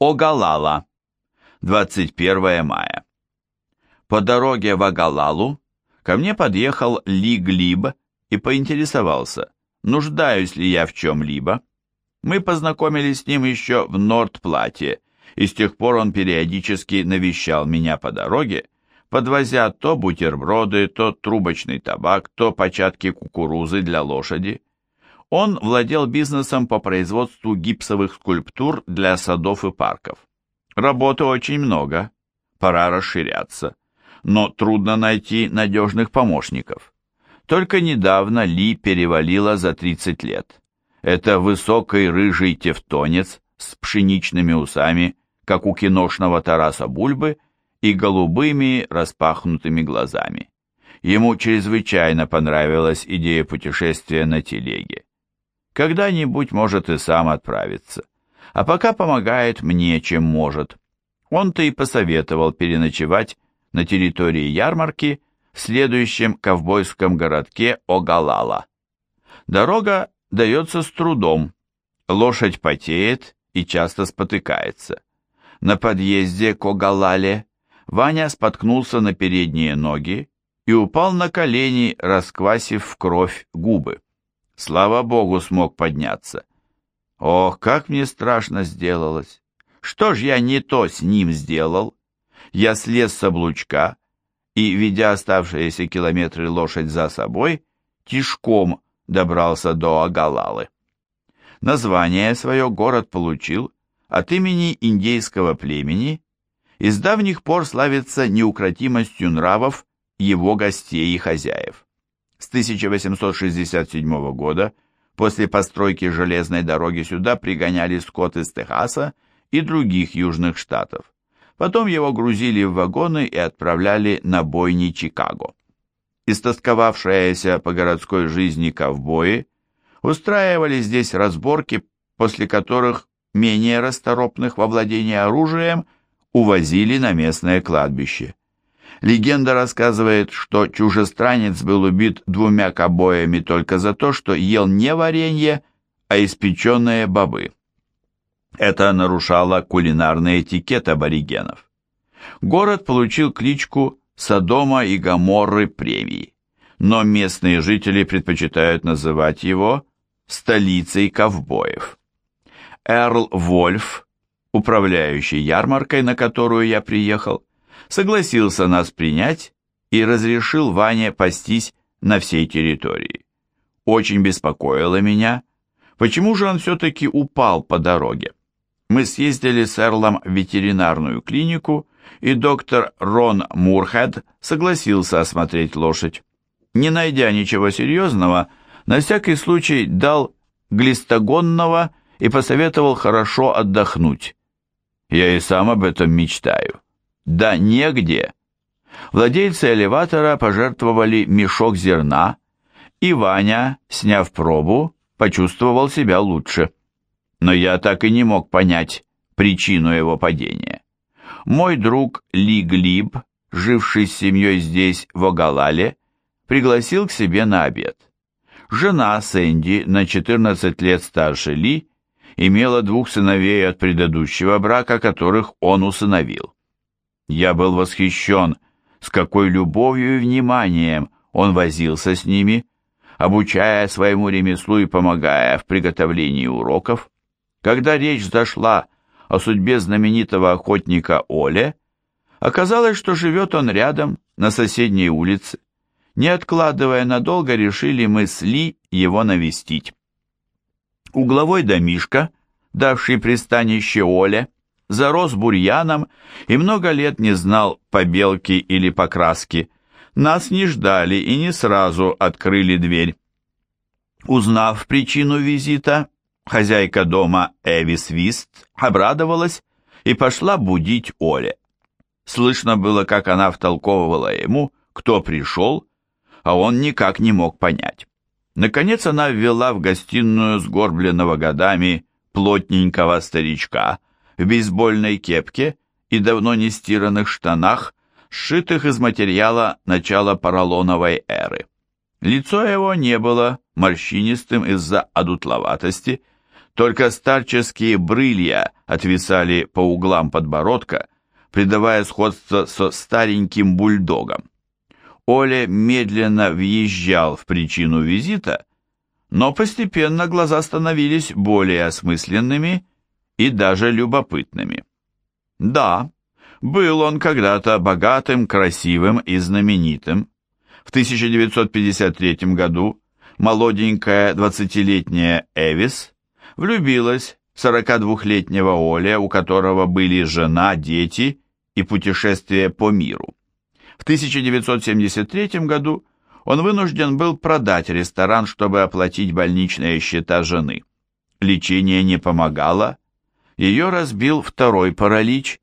Огалала. 21 мая. По дороге в Агалалу ко мне подъехал Ли Глиб и поинтересовался, нуждаюсь ли я в чем-либо. Мы познакомились с ним еще в Нордплате, и с тех пор он периодически навещал меня по дороге, подвозя то бутерброды, то трубочный табак, то початки кукурузы для лошади. Он владел бизнесом по производству гипсовых скульптур для садов и парков. Работы очень много, пора расширяться, но трудно найти надежных помощников. Только недавно Ли перевалила за 30 лет. Это высокий рыжий тевтонец с пшеничными усами, как у киношного Тараса Бульбы, и голубыми распахнутыми глазами. Ему чрезвычайно понравилась идея путешествия на телеге. Когда-нибудь может и сам отправиться. А пока помогает мне, чем может. Он-то и посоветовал переночевать на территории ярмарки в следующем ковбойском городке Огалала. Дорога дается с трудом, лошадь потеет и часто спотыкается. На подъезде к Огалале Ваня споткнулся на передние ноги и упал на колени, расквасив в кровь губы. Слава богу, смог подняться. Ох, как мне страшно сделалось! Что ж я не то с ним сделал? Я слез с облучка и, ведя оставшиеся километры лошадь за собой, тишком добрался до Агалалы. Название свое город получил от имени индейского племени, и с давних пор славится неукротимостью нравов его гостей и хозяев. С 1867 года, после постройки железной дороги сюда пригоняли скот из Техаса и других южных штатов. Потом его грузили в вагоны и отправляли на бойни Чикаго. Истосковавшиеся по городской жизни ковбои устраивали здесь разборки, после которых менее расторопных во владении оружием увозили на местное кладбище. Легенда рассказывает, что чужестранец был убит двумя кобоями только за то, что ел не варенье, а испеченные бобы. Это нарушало кулинарный этикет аборигенов. Город получил кличку Содома и Гоморры премии, но местные жители предпочитают называть его столицей ковбоев. Эрл Вольф, управляющий ярмаркой, на которую я приехал, согласился нас принять и разрешил Ване пастись на всей территории. Очень беспокоило меня, почему же он все-таки упал по дороге. Мы съездили с Эрлом в ветеринарную клинику, и доктор Рон Мурхед согласился осмотреть лошадь. Не найдя ничего серьезного, на всякий случай дал глистогонного и посоветовал хорошо отдохнуть. Я и сам об этом мечтаю. Да негде. Владельцы элеватора пожертвовали мешок зерна, и Ваня, сняв пробу, почувствовал себя лучше. Но я так и не мог понять причину его падения. Мой друг Ли Глиб, живший с семьей здесь, в Огалале, пригласил к себе на обед. Жена Сэнди, на 14 лет старше Ли, имела двух сыновей от предыдущего брака, которых он усыновил. Я был восхищен, с какой любовью и вниманием он возился с ними, обучая своему ремеслу и помогая в приготовлении уроков. Когда речь зашла о судьбе знаменитого охотника Оле, оказалось, что живет он рядом, на соседней улице. Не откладывая надолго, решили мы с Ли его навестить. Угловой домишка, давший пристанище Оле, зарос бурьяном и много лет не знал побелки или покраски. Нас не ждали и не сразу открыли дверь. Узнав причину визита, хозяйка дома Эви Свист обрадовалась и пошла будить Оле. Слышно было, как она втолковывала ему, кто пришел, а он никак не мог понять. Наконец она ввела в гостиную сгорбленного годами плотненького старичка, в бейсбольной кепке и давно не стиранных штанах, сшитых из материала начала поролоновой эры. Лицо его не было морщинистым из-за одутловатости, Только старческие брылья отвисали по углам подбородка, придавая сходство со стареньким бульдогом. Оля медленно въезжал в причину визита, но постепенно глаза становились более осмысленными и даже любопытными. Да, был он когда-то богатым, красивым и знаменитым. В 1953 году молоденькая 20-летняя Эвис влюбилась в 42-летнего Оля, у которого были жена, дети и путешествие по миру. В 1973 году он вынужден был продать ресторан, чтобы оплатить больничные счета жены. Лечение не помогало, ее разбил второй паралич,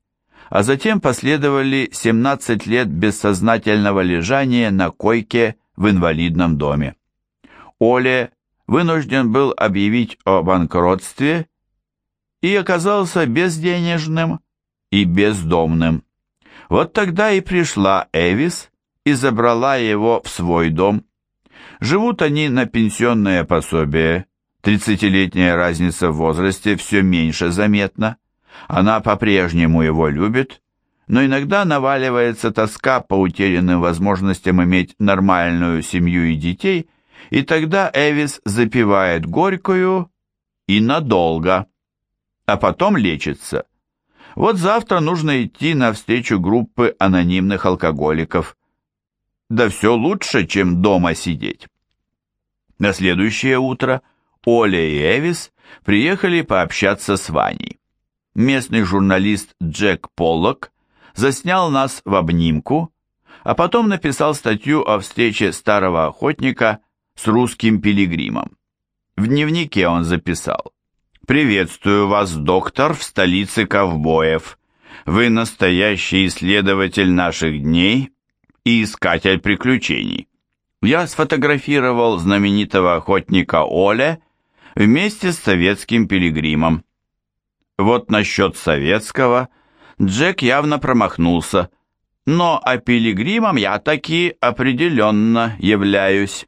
а затем последовали 17 лет бессознательного лежания на койке в инвалидном доме. Оле вынужден был объявить о банкротстве и оказался безденежным и бездомным. Вот тогда и пришла Эвис и забрала его в свой дом. Живут они на пенсионное пособие. Тридцатилетняя разница в возрасте все меньше заметна. Она по-прежнему его любит, но иногда наваливается тоска по утерянным возможностям иметь нормальную семью и детей, и тогда Эвис запивает горькую и надолго, а потом лечится. Вот завтра нужно идти на встречу группы анонимных алкоголиков. Да все лучше, чем дома сидеть. На следующее утро Оля и Эвис приехали пообщаться с Ваней. Местный журналист Джек Поллок заснял нас в обнимку, а потом написал статью о встрече старого охотника с русским пилигримом. В дневнике он записал «Приветствую вас, доктор, в столице ковбоев. Вы настоящий исследователь наших дней и искатель приключений. Я сфотографировал знаменитого охотника Оля вместе с советским пилигримом. Вот насчет советского Джек явно промахнулся, но а пилигримом я таки определенно являюсь».